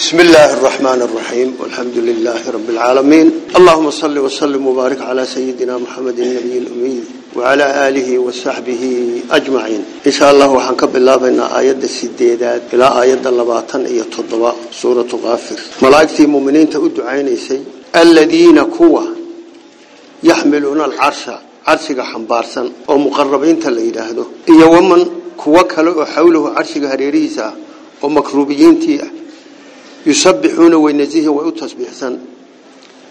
بسم الله الرحمن الرحيم والحمد لله رب العالمين اللهم صل وسلم وبارك على سيدنا محمد النبي الأمي وعلى آله وصحبه أجمعين إن شاء الله وحنكب الله بين آيات السديدات إلى آيات اللباطن إيا التضواء سورة غافر ملايكتي مؤمنين تؤدوا عيني سي الذين كوا يحملون العرش عرشك حنبارسا ومقربين تليده إيا ومن كوا كلو حوله عرشك هريريسا ومكروبيين تيه يسبحون وينزيه ويتسبحون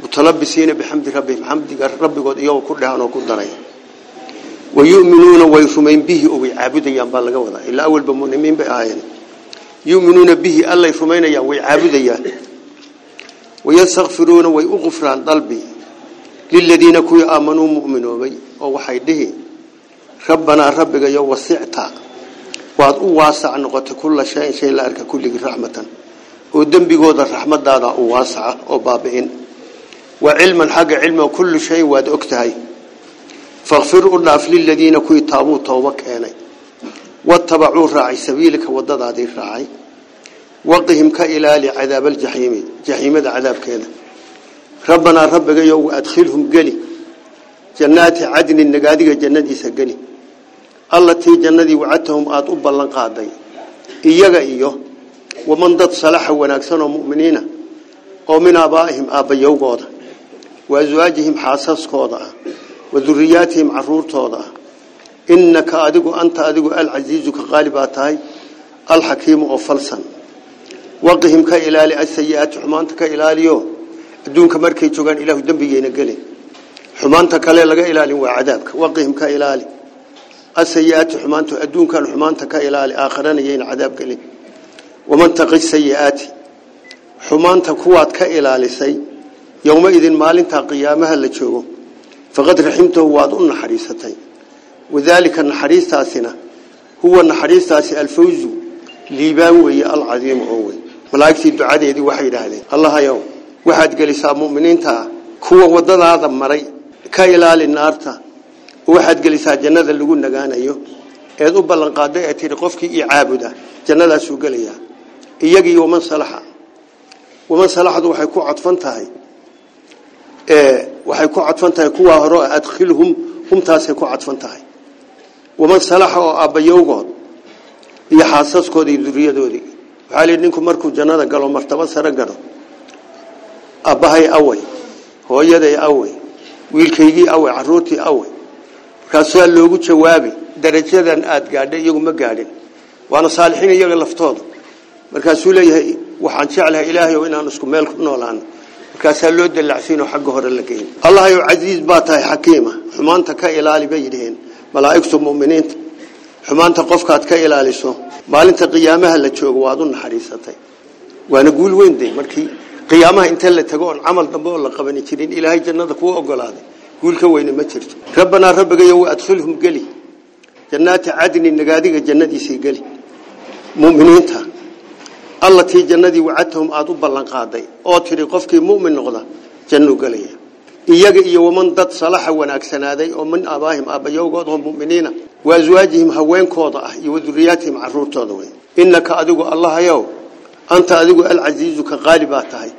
متلبسين بحمد ربهم حمد ربك يوم كلها وكدريا ويؤمنون ويرمين به ويعبدون بان لغا ودا الا اول بمؤمنين بايين يؤمنون به الله يرمين ويعبدون ويستغفرون ويغفران قلبي للذين كوي امنوا مؤمنون او waxay dhihi rabbana rabbiga yow wasi'ta waad u waasa noqotay kullu shay shay la arka kulli rahmatan oo dembigooda raxmadaada u waasaca oo baabi'in wa cilman xagga cilma kullu shay waad ogtahay fakfir u dhaaf liladiina kuwii taabuu tooba keenay watabacuu raacay sabiilka wadadaadii raacay waqihim ka ilaali cadaabaljaxiimi jaxiimada cadaabkeeda rabbanaa rabbigayow adkhilhum geli jannaati cadnin nagaadiga jannadiisa geli allatii jannadii wacadtahum aad u ballan qaaday iyaga iyo waman dad salaxa wanaagsan oo muminiina oo min aabaa'ihim aabbayowgooda wa aswaajihim xaasaskooda ah wa duriyaatihim caruurtooda ah innaka adigu anta adigu alcasiizu ka qaali baa tahay alxakiimu oo falsan waqihim ka ilaali asayi'aati xumaanta ka ilaaliyo adduunka markay joogaan ilaahu dembigeyna gelin xumaanta kale laga ilaalin waa cadaabka waqihim ka waman taqi sayiaati xumaanta kuwaad ka ilaalisay yowmaidin maalintaa qiyaamaha la joogo faqad raximtahu waad u naxariisatay wadaalika naxariistaasina huwa naxariistaasi alfawzu liibaan weeye alcadiimu oo weyn malaa'igtii ducadeedii waxay yidhaahdeen allahayow waxaad gelisaa mu'miniintaa kuwa waddadaada maray ka ilaali naarta waxaad gelisaa jannada lagu nagaanayo eed u ballanqaadda ee tidhi qofkii io caabuda jannadaasuu gelayaa iyagii waman salaxa waman salaxadu waxay ku cadfan tahay ee waxay ku cadfan tahay kuwa hore adkhilhum humtaasay ku cadfan waman salaxa oo aabbayowgood iyo xaasaskoodii duriyadoodii waxaa lii ninku markuu jannada galo martaba sare galo aabbahay awey hooyaday awey wiilkaygii awey caruurtii awey markaasaa loogu jawaabi darajadan aad gaadhay iyagu ma gaadhin waana saalixiin iyaga laftooda markaasuu leeyahay waxaan jeclahay ilaahayo inaan isku meel ku noolaano markaasaa loo dallacsiinoo xagga hore la geyn allahayow casiiz baa tahay xakiima xumaanta ka ilaali bay yidhaheen malaa'igtu muminiinta xumaanta qofkaad ka ilaaliso maalinta qiyaamaha la joogo waad u naxariisatay waana guul weyn de markii qiyaamaha inta la tago oon camal dambe la qabani jirin ilaahay jannada kuwa ogolaaday guul ka ma jirto rabbanaa rabbigayo adkhilhum geli jannaati cadni nagaadiga jannadiisii geli muminiinta allatii jannadii wacadtahum aad u ballanqaaday oo tidhi qofkii mumin noqda jannu gelaya iyaga iyo waman dad salaxa wanaagsanaaday oo min aabaahim aabbayowgooda hum muminiina waaswaajihim haweenkooda ah iyo waduriyaatihim caruurtooda wey innaka adigu allahayow anta adigu alcasiizu ka qaali baa tahay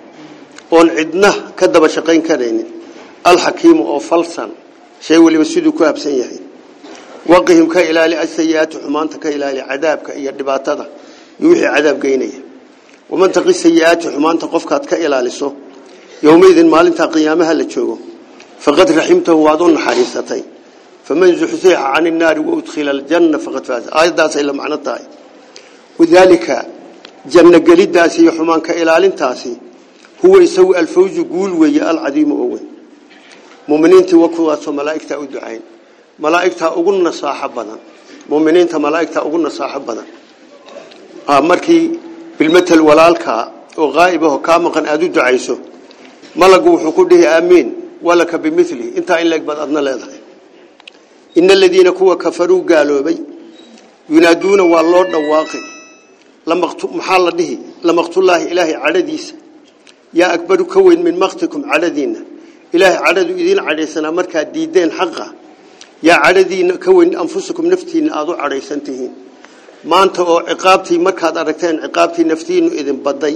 oon cidna ka daba shaqayn karaynin alxakiimu oo falsan shay waliba siduu ku habsan yahay waqihim ka ilaali asayiaati xumaanta ka ilaali cadaabka iyo dhibaatada iyo wixii cadaab geynaya waman taqi sayiaati xumaanta qofkaad ka ilaaliso yowmaydin maalintaa qiyaamaha la joogo faqad raximtahu waad u naxariisatay faman zuxzixa can innaari waudkhila aljanna faqad faaz aayaddaasay la macno tahay wadaalika jannogelidaasi iyo xumaanka ilaalintaasi huwa isagu alfawzu guul weeye alcadiimu oo weyn muminiintii wa kuwaasoo malaa'igtaa u ducayn malaa'igtaa ugu nasaaxo badan muminiinta malaa'igtaa ugu nasaaxo badan markii bilmatal walaalka oo qaa'ibaho kaa maqan aada u ducayso malagu wuxuu ku dhihi aamiin walaka bimili intaa in leeg baad adna leedahay ina aladiina kuwa kafaruu gaaloobay yunaaduuna waa loo dhawaaqay maxaa la dhihi lamaqtulaahi ilaahay cadhadiisa yaa akbaru ka weyn min maktikum cadhadiinna ilaahay cadhadu idiin cadhaysanaa markaad diideen xaqa yaa cadhadiina ka weyn anfusakum naftiinna aada u cadhaysan tihiin maanta oo ciqaabtii markaad aragteen ciqaabtii naftiinu idin baday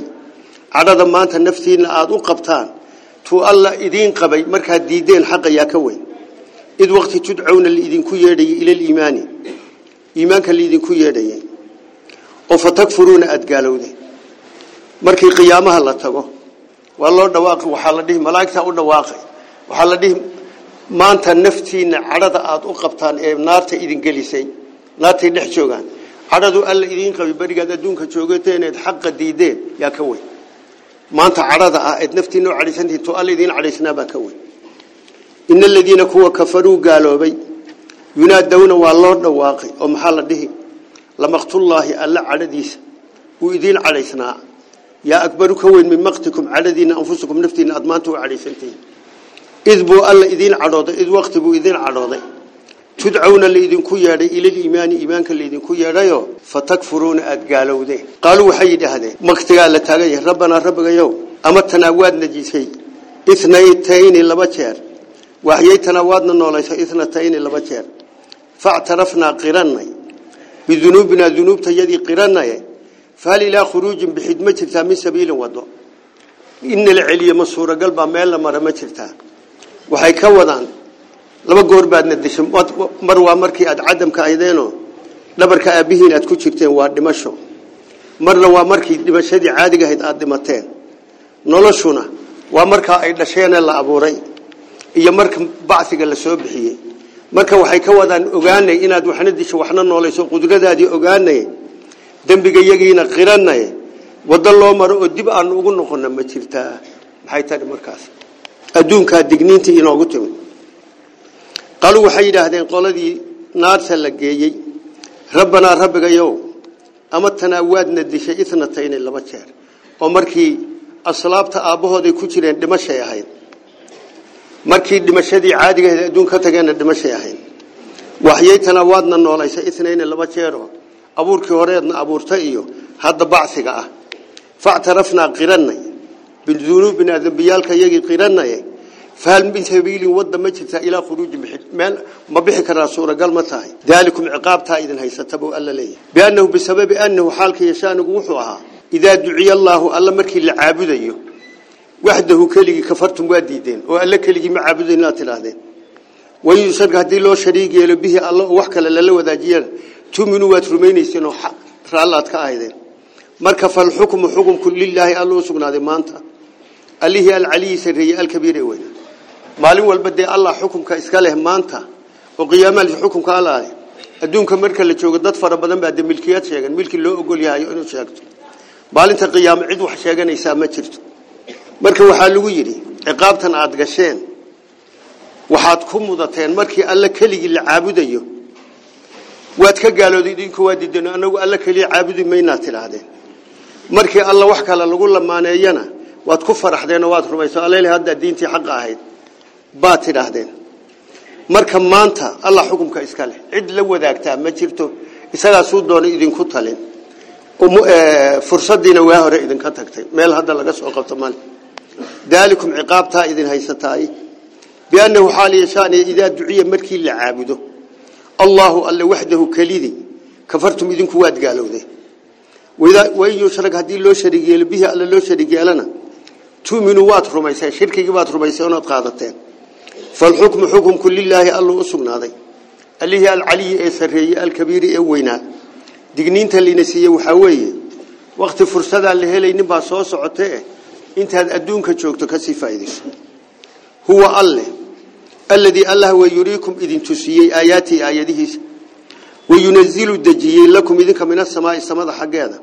cadhada maanta naftiina aad u qabtaan tuu alla idiin qabay markaad diideen xaq ayaa ka weyn id waqti tudcawna liidinku yeedhayay ila liimaani iimaanka liidinku yeedhayay oo fatakfuruuna aada gaalowdeen markii qiyaamaha la tago waa loo dhawaaqi waxaa la dhihi malaa'igtaa u dhawaaqay waxaa la dhihi maanta naftiina cadhada aada u qabtaan ee naarta idin gelisay naartay dhex joogaan cadhadu alla idiin qabi berigaad adduunka joogateen eed xaqa diideen yaa ka weyn maanta cadhada ah eed naftiinoo cadhaysantihin to alla idiin cadhaysnaabaa ka weyn ina aladiina kuwa kafaruu gaaloobay yunaadowna waa loo dhawaaqay oo maxaa la dhihi lamaqtullaahi alla cadhadiisa uu idiin cadhaysnaa yaa akbaru ka weyn min maqtikum cadhadiina anfusakum naftiinna aad maanta u alla idiin cadhooday id waqti buu idiin تدعون الذين كيادة إلى الإيمان إيمانك الذين كيادة فتكفرون أدقالوده قالوا حيد هذا مكتقال لتاقيه ربنا ربك يوم أما التناواد نجيسي إثنيتين اللبجير وحيي تناوادنا نوليس إثنتين اللبجير فاعترفنا قراني بذنوبنا ذنوب تجدي قراني فهل إلى خروج بحدمة من سبيل وضع إن العلي مصورة قلبا ميلا مرمى تلتا وحيكوضان laba goor baadna dishay mar waa markii aad cadamka aydeenoo dhabarka aabbihiin aad ku jirteen waa dhimasho marna waa markii dhimashadii caadiga ahayd aad dhimateen noloshuna waa markaa ay dhasheen la abuuray iyo marka bacfiga la soo bixiyey marka waxay ka wadaan ogaanay inaad waxna disho waxna noolayso qudradaadii ogaanay dembiga yagiina qiranay waddo loo maro oo dib aan ugu noqona ma jirtaa maxay tani markaas adduunkaa digniintii inoogu timid qaaluu waxay yidhaahdeen qoladii naarta la geeyey rabbanaa rabbigayow ama tanaa waadna dishay itnatayni laba jeer oo markii aslaabta aabbahooday ku jireen dhimashay ahayd markii dhimashadii caadigaheed adduun ka tageenna dhimashay ahayd waxyaytanaa waadna noolaysay itnayni laba jeeroo abuurkii horeedna abuurta iyo hadda bacsiga ah factarafnaa qirannay bidunuubinaa dembiyaalka iyagii qirannay فهل من سبيل ود ما جرت إلى خروج بحكمان ما بحك الرسول قال ما تاهي ذلكم عقاب تايدا هيستبوا ألا لي بأنه بسبب أنه حالك يشان وحوها إذا دعي الله ألا مركي لعابديه وحده كلي كفرتم واديدين وألا كلي ما عابدين لا تلاهدين ويسرق هدي لو شريك يلو به الله وحكا للا وذاجيان تؤمنوا واترمين يسينوا حق رالات كاهدين مركا فالحكم حكم كل الله الله سبحانه ما أنت اللي هي العلي سرية الكبير وين maalin walba dee allah xukunka iska leh maanta oo qiyaamaha xukunka allah leh adduunka marka la joogo dad fara badan baa de milkiyad sheegan milki loo ogol yahay inuu sheegto maalinta qiyaamo cid wax sheeganaysaa ma jirto marka waxaa lagu yidhi ciqaabtan aad gasheen waxaad ku mudateen markii alla keligii la caabudayo waad ka gaalooday idinku waa diideen annagu alla keliya caabudi maynaa tidhaahdeen markii alla wax kale lagu lamaaneeyana waad ku faraxdeen oo waad rumayso alla haddaa diintii xaqa ahayd baad tidhaahdeen marka maanta allah xukumka iska leh cid la wadaagtaa ma jirto isagaasuu doona idinku talin fursaddiina waa hore idinka tagtay meel hadda laga soo qabto male daalikum ciqaabtaa idin haysataay biannahu xaal yashaaniya idaa duciya markii la caabudo allaahu alle waxdahu kelidii kafartum idinku waad gaalowday wain yushrag haddii loo shariig yeelo bihi alle loo shariig yeelana tuuminuu waad rumayseen shirkigii baad rumayseen ood qaadateen فالحكم حكم كل الله الله أسقناضي اللي هي العلي السري الكبير وينا دقنين تلينسية وحوية وقت فرصة اللي هي لين بسوس عتاء أنت هادون كشوك كسيف إيدش هو الله الذي الله ويريكم إذن تسيي آياتي آياته وينزل الدجي لكم إذنك من السماء السماء حق هذا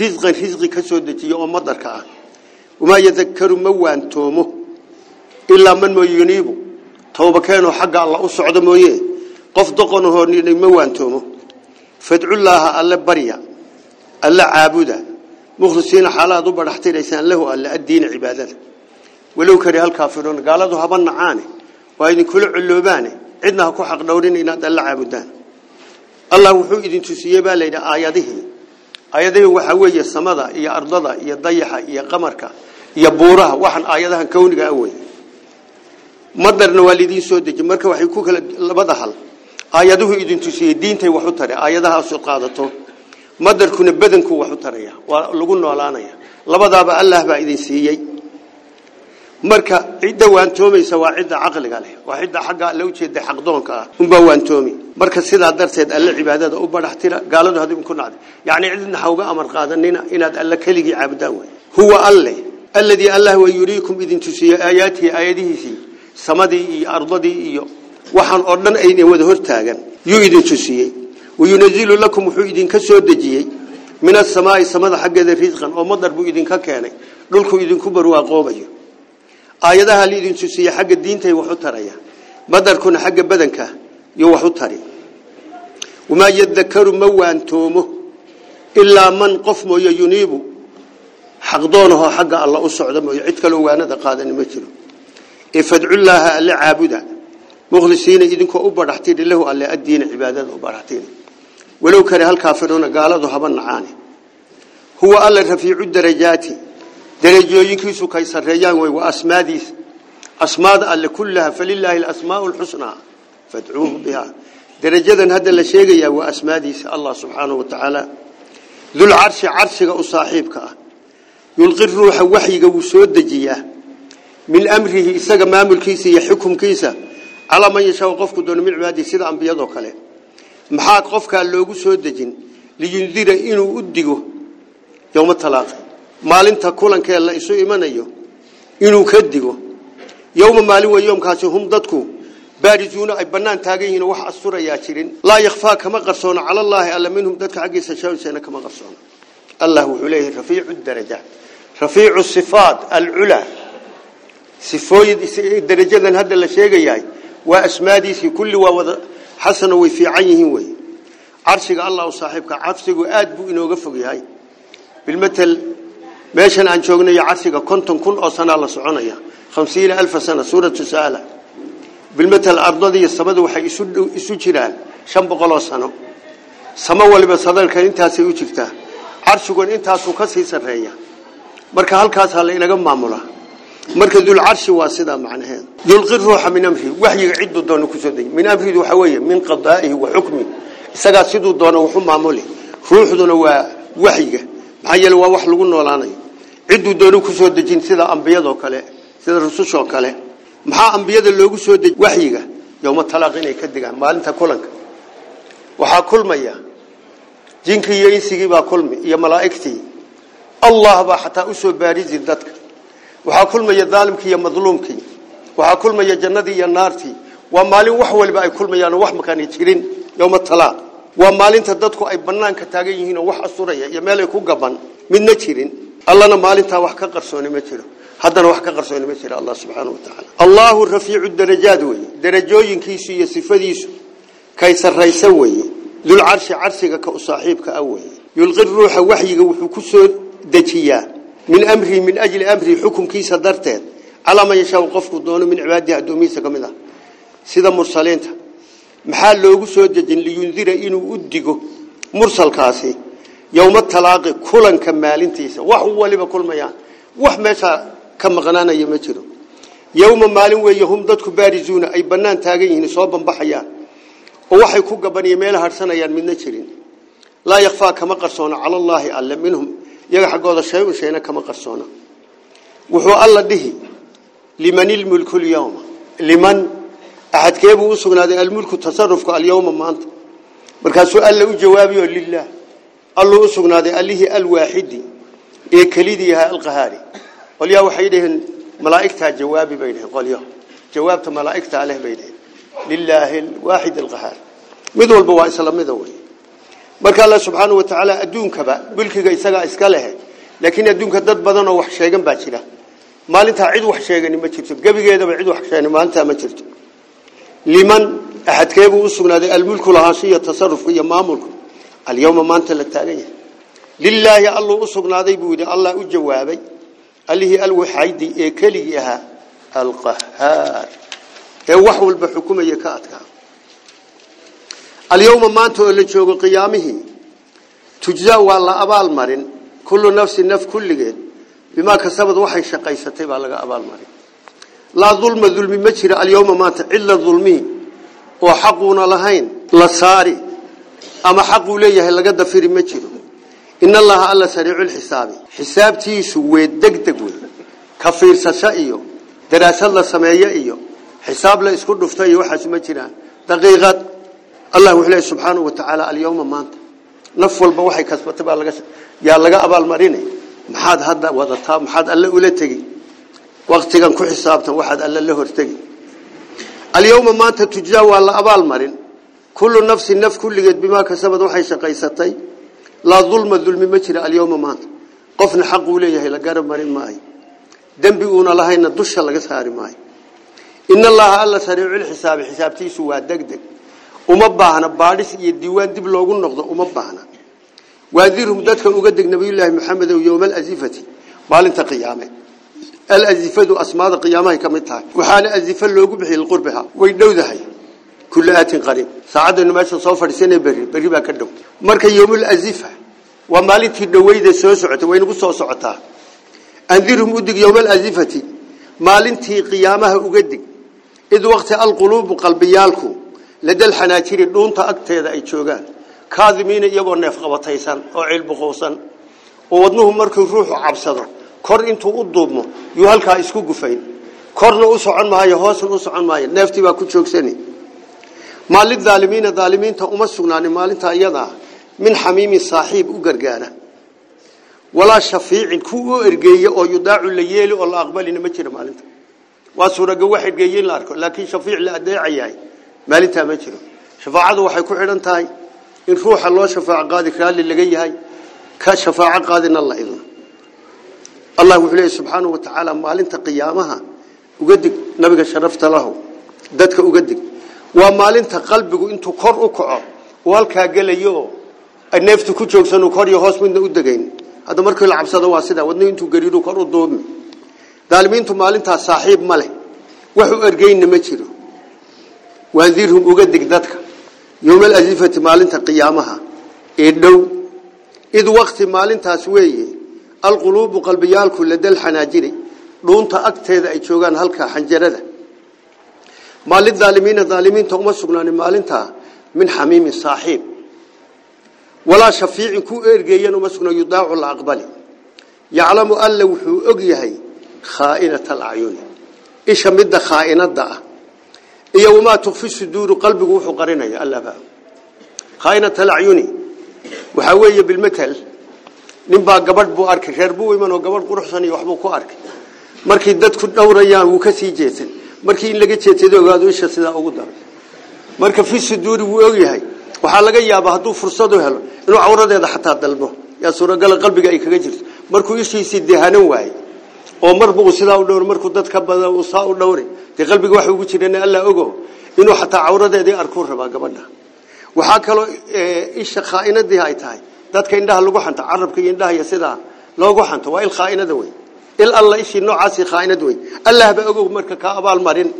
رزقا رزقي كسو الدجي ومدركا وما يذكر موان تومه ilaa man mooy yuniibu tawba keeno xagga alla u socdo mooye qof doqon ahoo ma waantoomo fadcullaaha alle barya alle caabuda mukhlisiina xaalaad u badhaxtinaysaan lahu alle addiina cibaadada walow kari halkaafiruuna gaaladu haba nacaane waa idinkula coloobaane cidna ha ku xaq dhowrin inaad alle caabudaan allah wuxuu idin tusiyey baa layidhi aayadihii aayadihii waxaa weeye samada iyo ardada iyo dayaxa iyo qamarka iyo buuraha waxaan aayadahan kowniga awey madarna waa lidin soo deji marka waxay ku kala labada hal aayaduhu idin tusiyay diintay wax u taray aayadahaas oo qaadato madarkuna badanku wax u taraya waa lagu noolaanaya labadaaba allah baa idin siiyay marka cidda waantoomaysa waa cidda caqliga leh waa cidda xagga la ujeeda xaqdoonka ah unbaa waantoomi marka sidaa darteed alle cibaadada u badhaxtira gaaladu hadii ku nacday yacni cidna hawga amar qaadanina inaad alle keligii caabudaan way huwa alle alladii allah wa yuriikum idin tusiyay aayaatihi aayadihiisii samadii iyo ardadii iyo waxaan oo dhan aynay wada hortaagan yuu idin tusiyey wayunazilu lakum wuxuu idinka soo dejiyey min asamaai samada xaggeeda risqan oo madar buu idinka keenay dhulku idinku barwaaqoobayo aayadaha la idin tusiye xagga diintay wax u taraya madarkuna xagga badanka iyo wax u tari wamaa yadakaru ma waantoomo ilaa man qof mooye yuniibu xaqdoonahoo xagga alla u socda mooye cid kaloo waanada qaadani ma jiro فادعوا الله ألا عابدا مخلصين إذن كو أبرحتين له ألا أدين عبادات أبرحتين ولو كره الكافرون قالوا ذهب النعاني هو الله رفيع الدرجات درجو ينكسو كيسر ريان وأسماء أسماء ألا كلها فلله الأسماء الحسنى فادعوه بها درجة هذا الشيء وأسماء الله سبحانه وتعالى ذو العرش عرشك أصاحبك يلغي الروح وحيك وسود جياه min amrihi isaga maamulkiisa iyo xukumkiisa calaa man yashaa qofku doono min cibaadihi sida ambiyadoo kale maxaa qofkaa loogu soo dejin liyundira inuu u digo yowma talaaqi maalinta kulankee la isu imanayo inuu ka digo yowma maalin wey yoomkaasi hum dadku baarisuuna ay bannaan taagan yihiin wax asturayaa jirin laa yakhfaa kama qarsoono cala allaahi alla minhum dadka xaggiisa shaawsayna kama qarsoono allah wuxuu leeyahay rafiicu darajaat rafiicu sifaat alculaa sifooyin darajadan hadda la sheegayahay waa asmaadiisii kulli waa wada xasana way fiican yihiin wey carshiga allah u saaxiibka cabsigu aad buu inooga fog yahay bilmatal meeshan aan joognayo carshiga konton kun oo sanaa la soconaya hamsiina alfa sana suuratu saala bilmatal ardada iyo samadu waxay isu jiraan shan boqoloo sano samo waliba sadarkan intaasay u jirtaa carshigun intaasuu ka sii sarreeya marka halkaasa la inaga maamulaa marka dul arshi waa sida macnaheed dul qirruha min amri wahyi ciidu doono ku soo day min amridu waxa weeye min qadaa'ihi wa hukmi isaga siduu doono wuxuu maamuli ruuxduna waa wahyiga maxaa yeelay waa wax lagu noolaanayo ciidu doono ku soo dajin sida anbiyada kale sida rususho kale maxaa anbiyada loogu soo dajin wahyiga yawma talaaq inay ka digaan maalinta kulanka waxa kulmaya jinkii iyo insigii baa kulmi iyo malaa'iktii allah ba xataa u soo baarizi dadka waxaa kulmaya daalimkii iyo madlumki waxaa kulmaya jannadii iyo naarti waa maalin wax waliba ay kulmayaan wax makaani jirin yawma tala waa maalinta dadku ay banaanka taagan yihiin wax asuraya iyo meel ay ku gaban midna jirin allana maalinta wax ka qarsoon ima jiro haddana wax ka qarsoon ima jiro allah subhanahu wa ta'ala allahu rafi'u darajaad way darajooyinkiisu iyo sifadiisu kay way dul arshi arshiga ka u saaxiibka ah weeye yulqi ruuxa wuxuu ku soo dejiyaa من أمره من أجل أمره حكم كيس درتين على ما يشاء قفك دونه من عباده أدوميسة كمذا سيدا مرسلين محال لوغو سودجن لينذر إنو أدقو مرسل كاسي يوم التلاقي كلا كمال تيسا وحو لبا كل ميان وح كمغنانا يمجرو يوم مالين ويهم دادكو بارزون أي بنان تاقين صوبا بحيا ووحي كوكا بني ميلا هرسانا من نجرين لا يخفى كما قرصونا على الله ألا منهم yaga xaggooda shay shayna kama qarsoona wuxuu alla dhihi liman ilmulku lyawma liman axadkee buu u sugnaaday almulku tasarufku alyawma maanta markaasuu alla u jawaabiyo lilah alluu u sugnaaday allihii alwaaxidi ee kelidii yahay alqahaari qolyaa waxay dhaheen malaa'igtaa jawaabi bay dhaheen qolyo jawaabta malaa'igtaa leh bay dhaheen lilaahi alwaaxid alqahaar mid walba waa isla mida wey marka alla subxaanahu watacaala adduunkaba mulkiga isagaa iska leh laakiin adduunka dad badan oo wax sheegan baa jira maalintaa cid wax sheegani ma jirto gebigeedaba cid wax sheegani maalintaa ma jirto liman ahadkeebuu u sugnaaday almulku lahaansho iyo tasarufka iyo maamulku alyawma maanta la taagan yahay lilaahi alluu u sugnaaday buu yidhi allah u jawaabay allihii alwaxaydi ee keligii ahaa alqahaar ee wax walba xukumaya ka adkaa اليوم ما أنتوا اللي تجوا قيامه تجزا ولا أبال مارين كل نفس نف كل جد بما كسبت وحي شقي ستيب على أبال مارين لا ظلم ظلم مشر اليوم ما أنت إلا ظلمي وحقنا لهين لا ساري أما حق ليه اللي قد فير مشر إن الله على سريع الحساب حساب تيسو ويدك تقول كفير سسائيو دراسة الله سمعيه حساب لا يسكر نفتيه وحش مجرى دقيقة allah wuxuu leeyahay subxaanahu wa tacaala alyawma maanta naf walba waxay kasbatay baa laga yaa laga abaalmarinay maxaad hadda wadataa maxaad alle ula tegi waqtigan ku xisaabtan waxaad alle la hortegi alyawma maanta tujzaa waa la abaalmarin kullu nafsin naf kulligeed bimaa kasabad waxay shaqaysatay laa dulma dulmi ma jira alyawma maanta qofna xaq uu leeyahay la garab marin maayo dembi uuna lahayna dusha laga saari maayo in allaha alla sariiculxisaabi xisaabtiisu waa degdeg uma baahna baadhis iyo diiwaan dib loogu noqdo uma baahna waadirhum dadkan uga deg nabiyullaahi maxamed ow yowma alazifati maalinta qiyaame alazifadu asmaada qiyaamahay ka mid waxaana azifa loogu bixiyey liqurbiha way dhowdahay kula aatin qariib saacaddaynu meesha soo fadhiisanay berri berri baa ka dhow marka yowmalazifa waa maalintii dhaweyda soo socota waynagu soo socotaa andirhum udig yowmaalazifati maalintii qiyaamaha uga dig id waqti alquluubu qalbiyaalku la dal xanaajiri dhuunta agteeda ay joogaan kaadimiina iyagoo neef qabataysan oo cilbuqowsan oo wadnuhu markuu ruuxu cabsado kor intuu u duubmo yuu halkaa isku gufayn korna u socon maayo hoosna u socon maayo neeftii baa ku joogsani maa lidaalimiina daalimiinta uma sugnaanin maalintaa iyadaa min xamiimin saaxiib u gargaara walaa shafiicin kuwa u ergeeya oo yudaacu la yeeli oo la aqbalina ma jira maalinta waa suuraga wax ergeeya in la arko laakiin shafiic la adeecayahay maalintaa ma jiro shafaacadu waxay ku xidhan tahay in ruuxa loo shafaac qaadi raalli laga yahay ka shafaac qaadina la idin allah wuxuu leeyahay subxaanahu wa ta'ala maalinta qiyaamaha uga dig nabiga sharafta lahu dadka uga dig waa maalinta qalbigu intuu kor u kaco oo halkaa galayo neeftu ku joogsan kor iyo hoos midna u degayn hadda markii la cabsado waa sida wadna intuu gariiro kor u doomi daalimiintu maalintaas saaxiib ma leh wax u ergeynna ma jiro waandirhum uga dig dadka yowmal azifati maalinta qiyaamaha ee dhow id waqti maalintaas weeye alquluubu qalbiyaalku la dal xanaajiri dhuunta agteeda ay joogaan halka xanjarada maalin daalimiina daalimiinta uma sugnaani maalintaa min xamiimin saaxiib walaa shafiicin ku ergeeyan uma sugna yudaacu la aqbali yaclamu alla wuxuu og yahay khaainata alacyuni iyo wamaa tukfi suduuru qalbigu wuxuu qarinaya alaba khaynat alacyuni waxaa weeye bilmatal ninbaa gabadh buu arkay reer buu imanoo gabadh quruxsan iyo waxbuu ku arkay markii dadku dhowrayaan wuu ka sii jeesan markii in laga jeedsado ogaado isha sidaa ugu daray marka fi suduuri wuu ogyahay waxaa laga yaabaa hadduu fursadu helo inuu cawradeeda xataa dalbo yaa suuragala qalbiga ay kaga jirto markuu ishiisii dehanan waaye oo marba uu sidaa u dhowr markuu dadka badan uu saa u dhowray de qalbiga waxa ugu jireen alla ogo inuu xataa cawradeedii arku rabaa gabadha waxa kale isha khaainadii ay tahay dadka indhaha lagu xanta carabka iyo indhaha iyo sidaa loogu xanto waa il khaainada wey il alla ishii noocaasi khaainad wey allah baa ogo marka ka abaal marin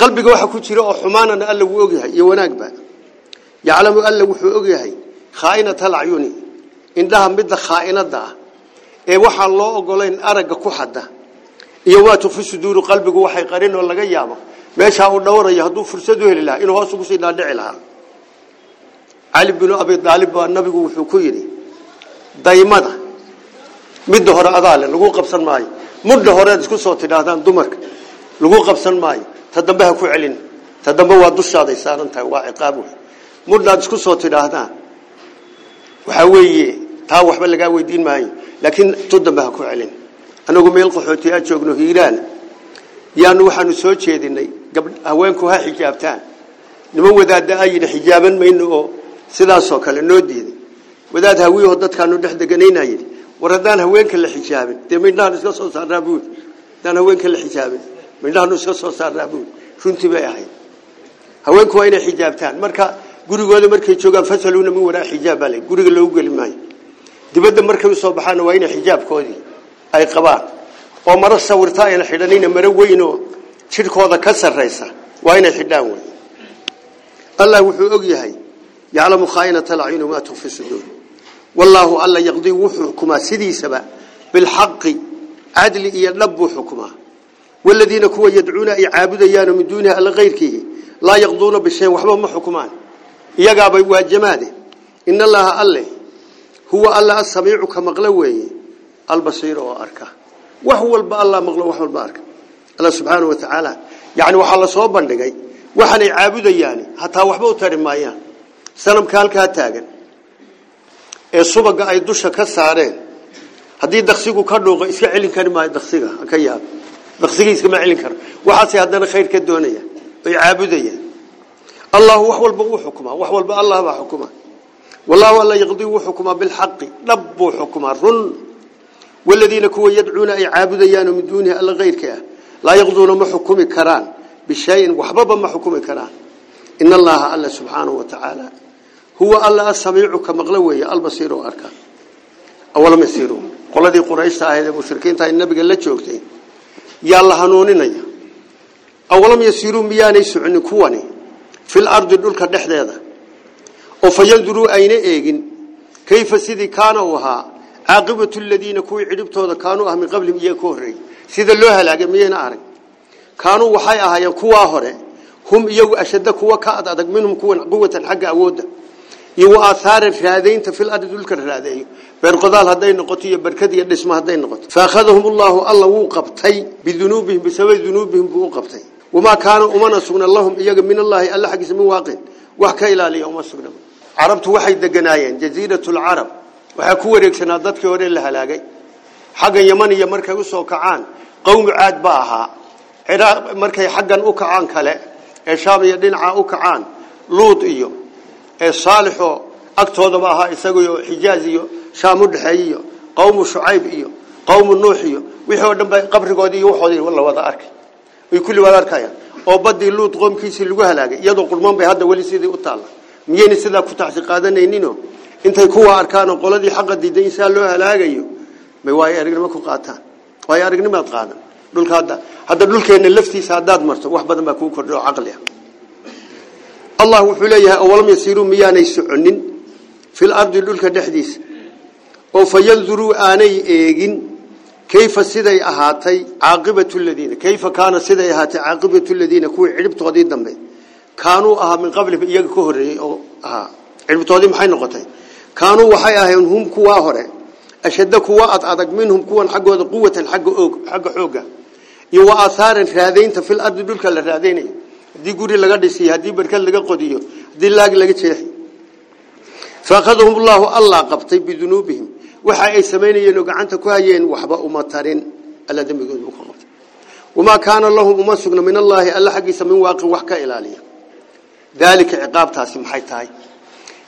qalbiga waxa ku jira oo xumaanana alla wuu ogyahay iyo wanaagba yaclamu alla wuxuu ogyahay khaainata lacyuni indhaha midda khaainada ee waxaan loo ogolayn aragga ku xada iyo waa tufi suduuru qalbigu waxay qarin oo laga yaabo meesha uu dhowrayo hadduu fursad u heli lahaa inuu hoos ugu sii dhaadhici lahaa cali binu abi daalib baa nabigu wuxuu ku yidhi daymada midda hore adaale lagu qabsan maayo mudha horead isku soo tidhaahdaan dumarka lagu qabsan maayo ta ku celin ta waa dushaaday tahay waa ciqaab mudhaad isku soo tidhaahdaan waxaa weeye taa waxba laga weydiin maayo laakiin tudamba ku celin anagu meel qaxooti aan joogno hiiraan yaanu waxaanu soo jeedinay haweenku ha xijaabtaan niman wadaada ayna xijaaban mayno oo sidaas oo kale noo diiday wadaad hawiyo dadkaanu dhex deganaynayay war hadaan haweenka la xijaabin dee midnaanu iska soo saarnaa buud hadaan haweenka la xijaabin midnaanu iska soo saarnaa buud runtii bay ahayd haweenku waa inay xijaabtaan marka gurigooda markay joogaan fasaluuna min waraa xijaab baa le guriga loogu geli maayo dibadda markay u soo baxaan waa inay xijaabkoodii ay qabaan oo maro sawirta ayna xidhanina maro weynoo jirhkooda ka sarraysa waa inay xidhaan wey allah wuxuu og yahay yaclamu khaainata alcyun maa tufi suduur wallaahu alla yaqdii wuxuu xukumaa sidiisaba bilxaqi cadli iyo dhab buu xukumaa waladiina kuwa yadcuuna ay caabudayaano min duunihi alla kayrkiihi laa yaqduuna bishay waxba ma xukumaan iyagaabay waa jamaade in allaha alle huwa alla asamiicu ka maqlo weeye albasiir oo arka wax walba alla maqlo wax walba arka alla subxaanahu wa tacaala yacni waxaa la soo bandhigay waxaanay caabudayaani hataa waxba u tari maayaan sanamka halkaa taagan ee subaga ay dusha ka saareen haddii daksigu ka dhuuqo iska celin kari maayo daksiga ka yaab daksiga iskama celin karo waxaasay haddana khayr ka doonayaan oy caabudayaan allahu wax walba uu xukumaa wax walba allah baa xukumaa والله ولا يقضي وحكما بالحق رب حكما رن والذين كو يدعون أي عابديان من دونه ألا غيرك لا يقضون ما حكم كران بشيء وحبب ما حكم كران إن الله الله سبحانه وتعالى هو الله السميع كمغلوي البصير وأركان أولم يسيروا قل قريش تاهد المشركين تاهد النبي قال لتشوكتين يا الله هنونين أولم يسيروا مياني سعني كواني في الأرض دول كدحدي هذا oo fayanduruu ayna eegin kayfa sidii kaano waha caaqibatu alladina ku cidhibtooda kaano ah min qablihim iyaga ka horreeyey sida loo halaagay miyeyna arag kaano waxay ahaayeen kuwaa hore hum iyagu ashada kuwa ka ad adag minhum kuwan quwatan xagga awoodda iyo aathar aathaara fil ardi dulka raadeeyo beerqodaal haday noqoto iyo barkad iyo dhisma haday noqoto faakhadahum allah allah wuu qabtay bidunubihim bisababi dunubihim buu u qabtay wama kaano umana sugna lahum iyaga min allah alla xaggiisa min waaqin wax ka ilaaliyo uma sugna carabtu waxay deganaayeen jaziirat lcarab waxaa ku wareegsanaa dadkii hore la halaagay xaggan yaman iyo markay u soo kacaan qowmi caad ba ahaa markay xaggan u kacaan kale ee shaam iyo dhinaca u kacaan luud iyo ee saalixoo agtoodaba ahaa isago xijaaz iyo shaam u dhexeey iyo qowmu shucayb iyo qowmu nuux iyo wixii oo dhan ba qabrigoodii iyo waxoodii la wada arkay way kulli wada arkayaan oo baddii luud qoomkiisii lagu halaagay iyadoo qurmaan bay hadda weli sidii u taalla miyayna sidaa ku tacsi qaadanayninoo intay kuwa arkaan oo qoladii xaqa diiday insaa loo halaagayo may waayo aragnimo ku qaataan waayo aragnimaad qaadan dhulka hadda hadda dhulkeenna laftiisa haddaad marto wax badan baa kuu kordha oo caqli ah allah wuxuu leeyahay awalam yasiiruu miyaanay soconin fil ardi dhulka dhexdiisa oo fa yanduruu aanay eegin kayfa siday ahaatay caaqibatu ladiina kayfa kaana siday ahaatay caaqibatu ladiina kuwii cidhibtoodii dambe kaanuu ahaa min qabliba iyaga ka horeeyey oo ahaa cilmitoodii maxay noqotay kaanuu waxay ahayn hum kuwaa hore ashadda kuwa ad adag minhum kuwan xaggooda quwatan xagga oog xagga xooga iyo wa athaaran raadaynta fil ardi dhulka la raadaynayo haddii guri laga dhisiyo haddii barkad laga qodiyo haddii laag laga jeexi faaqadahum allahu allah qabtay bidunuubihim waxa ay sameynayeen oo gacanta ku hayeen waxba uma tarin alla dambigooda u qabtay wama kaana lahum uma sugna min allahi alla xagiisa min waaqi wax ka ilaaliya dalika ciqaabtaasi maxay tahay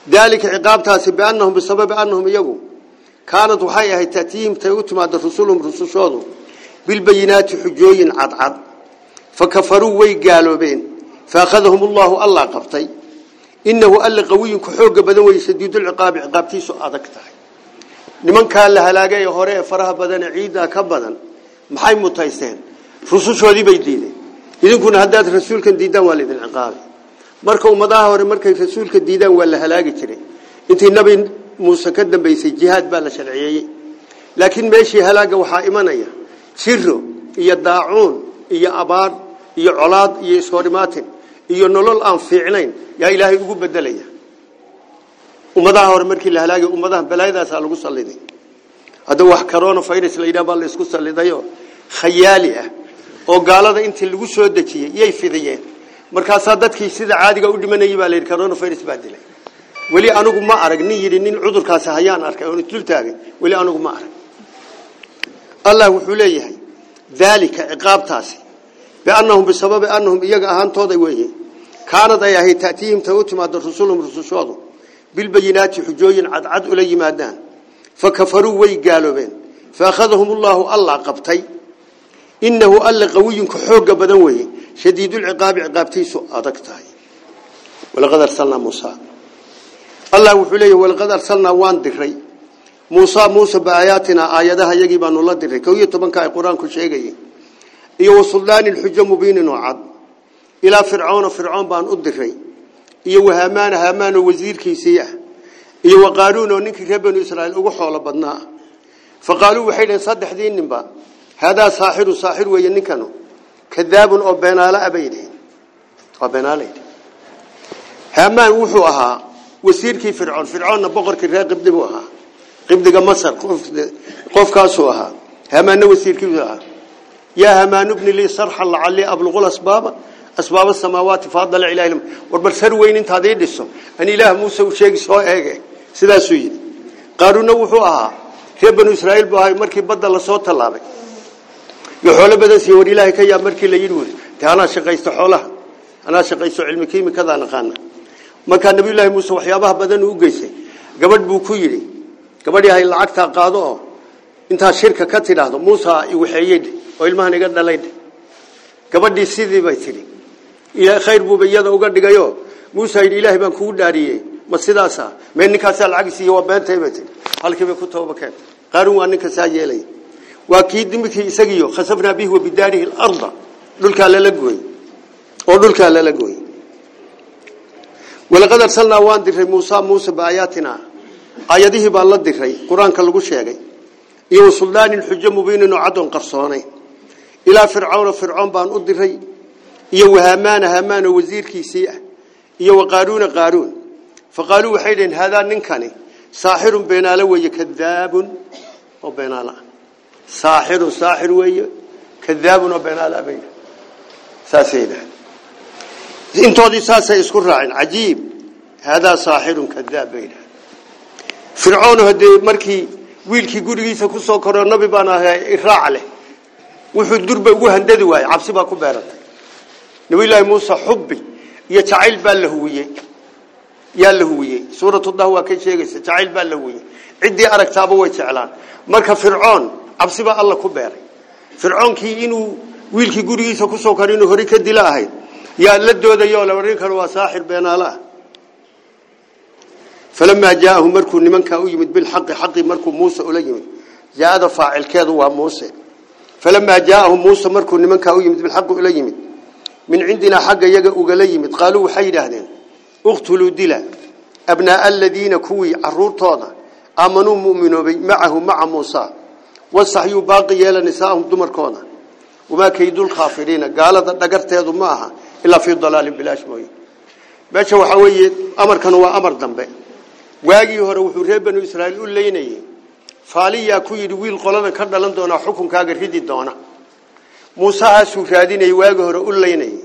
dalika ciqaabtaasi biannahum bisababi annahum iyagu kaanad waxay ahayd ta'tiihimtay u timaada rusulhum rusushoodu bilbayinaati xujooyin cadcad fa kafaruu way gaaloobeen faakhadahum allaahu allaa qabtay inahu alla qawiyinku xoogga badan weye sadiidulciqaabi ciqaabtiisu adag tahay nimankaa la halaagay ee hore ee faraha badan ee ciiddaa ka badan maxay mutaysteen rusushoodii bay diideen idinkuna haddaad rasuulkan diiddaan waa marka ummadaha hore markay rasuulka diidaan waa la halaagi jiray intii nabi muuse ka dambaysay jihaad baa la sharciyeeyey laakiin meeshii halaaga waxaa imanaya jiro iyo daacuun iyo abaar iyo colaad iyo ishormaatin iyo nolol aan fiicnayn yaa ilaahay ugu bedelaya ummadaha hore markii la halaagay ummadaha balaayadaasaa lagu saliday hadda wax corona virus la yidhaha la isku salidayo khayaali ah oo gaalada intii lagu soo dejiyey yay fidiyeen markaasaa dadkii sida caadiga u dhimanayay baa la yidhi coronavirus baa dilay weli anigu ma arag nin yidhi nin cudurkaasi hayaan arkay oon isdul taagay weli anigu ma arag allah wuxuu leeyahay daalika ciqaabtaasi biannahum bisababi annahum iyaga ahaantooda weeye kaanad ay ahayd ta'tiihimta u timaado rusulhum rusushoodu bilbayinaati xujooyin cadcad ula yimaadaan fa kafaruu way gaaloobeen fa akhadahum allaahu qabtay innahu alla qawiyinka xoogga badan weeye شديد العقاب عقابتي عقابتيس أدكتاي ولقد أرسلنا موسى الله وحليه ولقد أرسلنا وان دكري موسى موسى بآياتنا آياتها يجب أن الله دكري كوية تبنك القرآن كل شيء إيو سلطان الحجة مبين وعد إلى فرعون فرعون بان أدكري إيو هامان هامان وزير كيسيح إيو قارون ونك ربن إسرائيل أقوحوا لبدنا فقالوا وحيدا صدح ذين نبا هذا ساحر ساحر وينكنوا كذاب أو بينالا أبيدين أو بينالين همان وحو أها وسير كيف فرعون فرعون بقر كرها قبض بوها قبض مصر قف قف كاسو أها همان وسير كي يا همان ابن لي صرح الله علي أبلغ الأسباب أسباب السماوات فاضل إلههم وربل وين انت هذه دسم أن إله موسى وشيخ سواء هيك سلا سويد قارون وحو أها رب بنو إسرائيل بوهاي مركب بدل صوت الله xoolo badan si war ilaahay ka yaab markii la yiri way taana shaqaysto xoolaha ana shaqaysto cilmi kiimi kada naqaan marka nabi ilaahay muuse waxyaabaha badan uu geysay gabadh buu ku yiri gabadh yahay lacagta qaado inta shirka ka tiraahdo muuse i waxeeyay oo ilmahan iga dhalay gabadhii sidii bay tiri ilaa khayr buu bayada uga dhigayo muuse ilaahay baan kugu dhaariyay ma sidaasa meen ninkaas lacag siiyo waa beentay bay halkii ku tooba keen qaarun ninka saa وأكيد دمك يسقيه خسفنا به وبداره الأرض للك على لقوي أو للك على لقوي ولقد أرسلنا وان دري موسى موسى بآياتنا آياته بالله دري قرآن كلقو شيء يوم سلطان الحج مبين عدن قرصاني إلى فرعون فرعون بان أدري يوم هامان هامان وزير كيسية يوم قارون قارون فقالوا حيدا هذا ننكني ساحر كذاب وبين الله saaxiru saaxir weeye kadaabuna beenaala bay saasay yidhaaheen intoodii saasay isku raaceen cajiib haadaa saaxirun kadaab bay yidhaaheen fircoon haddee markii wiilkii gurigiisa ku soo koroo nabi baan ahay iraac leh wuxuu durba ugu handadi waayey cabsi baa ku beerantay nabiyullaahi muuse xubbi iyo jacayl baa la huwiyey yaa la huwiyey suuratu dah waa kay sheegaysa jacayl baa la huwiyey ciddii aragtaaba way jeclaan marka fircoon cabsi baa alla ku beeray fircoonkii inuu wiilkii gurigiisa ku soo karo inuu hori ka dila ahayd yaa la doodayoo la warin karo waa saaxir beenaala ah falamaa jaa'ahu markuu nimankaa u yimid bilxaqi xaqii markuu muuse ula yimid jaa-ada faacilkeedu waa muuse falamaa jaa'ahu muuse markuu nimankaa u yimid bilxaqi ula yimid min cindinaa xagga yaga ugala yimid qaaluu waxay yidhaahdeen uqtuluu dila abnaa'a aladiina kuwii caruurtooda aamanuu mu'minoobay macahu maca muusa wasaxyuu baaqi yeela nisaahum dumarkooda wamaa kaydul khaafiriina gaalada dhagarteedu ma aha ilaa fii dalaalin bilaash mooye meesha waxaa weeye amarkanu waa amar dambe waagii hore wuxuu reer banu israa'iil u leynayey faaliyaa ku yidhi wiil qolada ka dhalan doonaa xukunkaaga ridi doona muusehaasuu raadinayey waagii hore u leynayey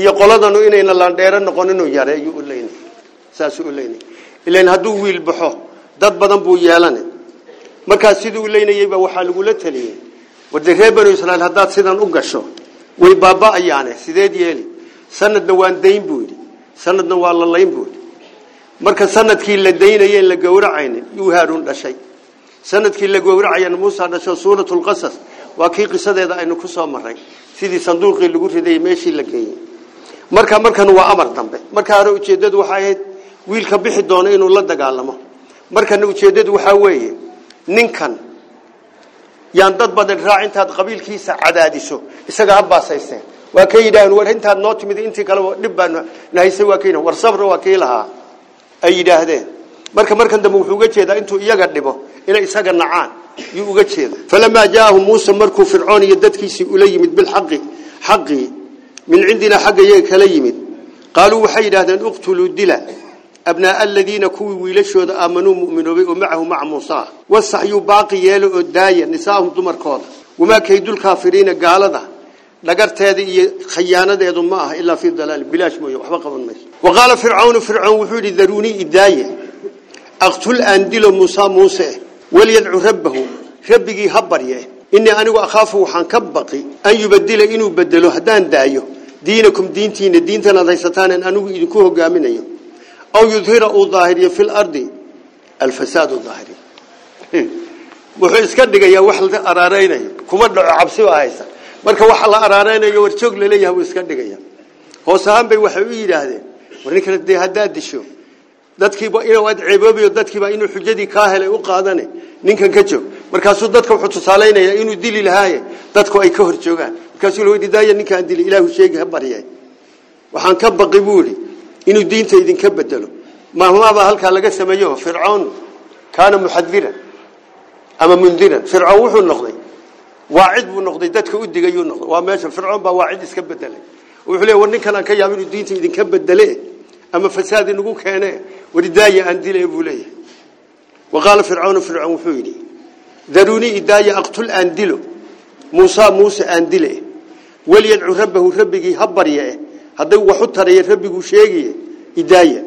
iyo qoladanu inayna laandheero noqon inuu yareeyuu u leynayy saasuu u leynayy ilan hadduu wiil baxo dad badan buu yeelane markaas siduu leynayayba waxaa lagula taliyey warde reer banu israail haddaad sidan u gasho way baaba'ayaane sideed yeeli sanadna waan dayn buu yidhi sanadna waa la layn buu yidhi marka sanadkii la daynayey la gowracayna yuu haaruun dhashay sanadkii la gowracayana muusaa dhasho suuratulqasas waa kii qisadeeda aynu ku soo marray sidii sanduuqii lagu riday meeshii la geeyey marka markan waa amar dambe marka hore ujeedadu waxay ahayd wiilka bixi doono inuu la dagaalamo markana ujeedadu waxaa weeye ninkan yaan dad badan raac intaad qabiilkiisa cadaadiso isaga abbaasaysteen waa ka yidhaahan war intaad noo timid intii kaleba dhib baan waa ka war sabra waa kii ay yidhaahdeen marka markan dambe wuxuu uga jeedaa intuu iyaga dhibo inay isaga nacaan yuu uga jeeda falamaa jaa'ahu muusa markuu fircoon iyo dadkiisii ula yimid bilxaqi xaqii min cindina xagga iyaga yimid qaaluu waxay yidhaahdeen uqtuluu dila أبناء الذين كوي ويلشود آمنوا مؤمنوا ومعه مع موسى والصحيو باقي يالو الداية نساهم دمر كوضا وما كيدو الكافرين قالدا لقرت هذه خيانة يدو معها إلا في الضلال بلاش مويو وحبق بالميس وقال فرعون فرعون وحولي ذروني الداية أقتل أنديل موسى موسى وليدعو ربه ربكي هبريه إني أنا وأخاف وحن كبقي أن يبدل إنو بدلو هدان دايو دينكم دينتين دينتنا ذي أنو إذكوه قامنيه أو يظهر الظاهري في الأرض الفساد الظاهري وحيس كدق يا وحل أرارينا كمان عبسي وعيسى مرك وحل أرارينا يورشوك ليه هو يسكدق يا هو سهام بيوحوي هذا ونك ردي هذا دشوا دتك يبقى إنه واد عبابي ودتك يبقى إنه حجدي كاهل وقاعدني نينك كتشو مرك هسود دتك وحط سالينا يا إنه دليل الهاية دتك أي كهرشوا كان كسيلو ديدا يا نينك عندي إلى هو شيء هبريه وحنكب قبولي inuu diinta idinka bedelo mahmaaba halkaa laga sameeyo fircoon kaana muxadira ama mundira fircoon wuxuu noqday waacid buu noqday dadka u digayuu noqday waa meesha fircoon baa waacid iska bedelay wuxuu leeyahay ninkan aan ka yaab inuu diinta idinka bedele ama fasaad inagu keene waridaaya aan dilay buu leeyahay waqaala fircoon fircoon wuxuu yidhi daruni idaya aqtul aan dilo muusa muusa aan dile waliyadcu rabbahu rabbigii ha barye hadday wax u tarayeen rabbigu sheegiye idaaya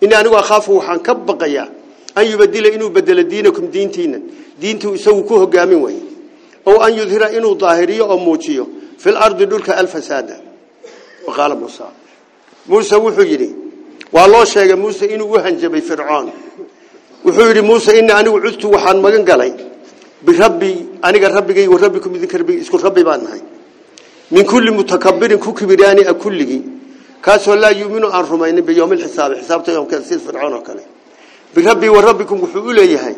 in anigu akhaafu waxaan ka baqayaa an yubadila inuu bedelo diinakum diintiina diintu isagu ku hogaamin way oo an yudhira inuu daahiriyo oo muujiyo fil ardi dhulka alfasaada waqaala muusa muusa wuxuu yidhi waa loo sheegay muusa inuu u hanjabay fircoon wuxuu yidhi muusa ina anigu cudtu waxaan magan galay birabbi aniga rabbigay wa rabbikum idinka rabbi isku rabbi baan nahay min kulli mutakabirin ku kibiraani kulligii kaasoo laa yuminu aan rumaynin biyowmi lxisaabi xisaabta yowmkeeda sida fircoon oo kale birabbii wa rabbikum wuxuu u leeyahay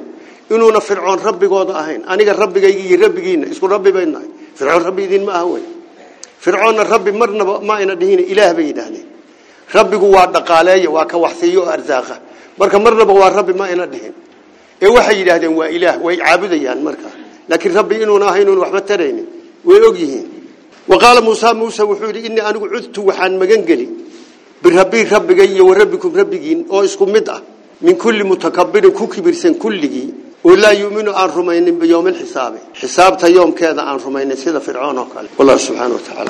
inuuna fircoon rabbigooda ahayn aniga rabbigaygi iyo rabbigiina isku rabbi bay nahay fircoon rabbi idinma aha wey fircoonna rabbi marnaba ma ayna dhihin ilaah bay yidhaahdeen rabbigu waa dhaqaaleeya waa ka waxsiiyo oo arsaaqa marka marnaba waa rabbi ma ayna dhihin ee waxay yidhaahdeen waa ilaah way caabudayaan markaa laakiin rabbi inuuna ahayn inuun waxba taraynin way ogyihiin وقال موسى موسى وحوري إني أنا عدت وحان مجنجلي بربي ربك جي وربكم ربكين أو اسكم مدة من كل متكبر كوكبر سن كلجي ولا يؤمن عن رمين بيوم الحساب حساب يوم كذا عن رمين سيد فرعون قال والله سبحانه وتعالى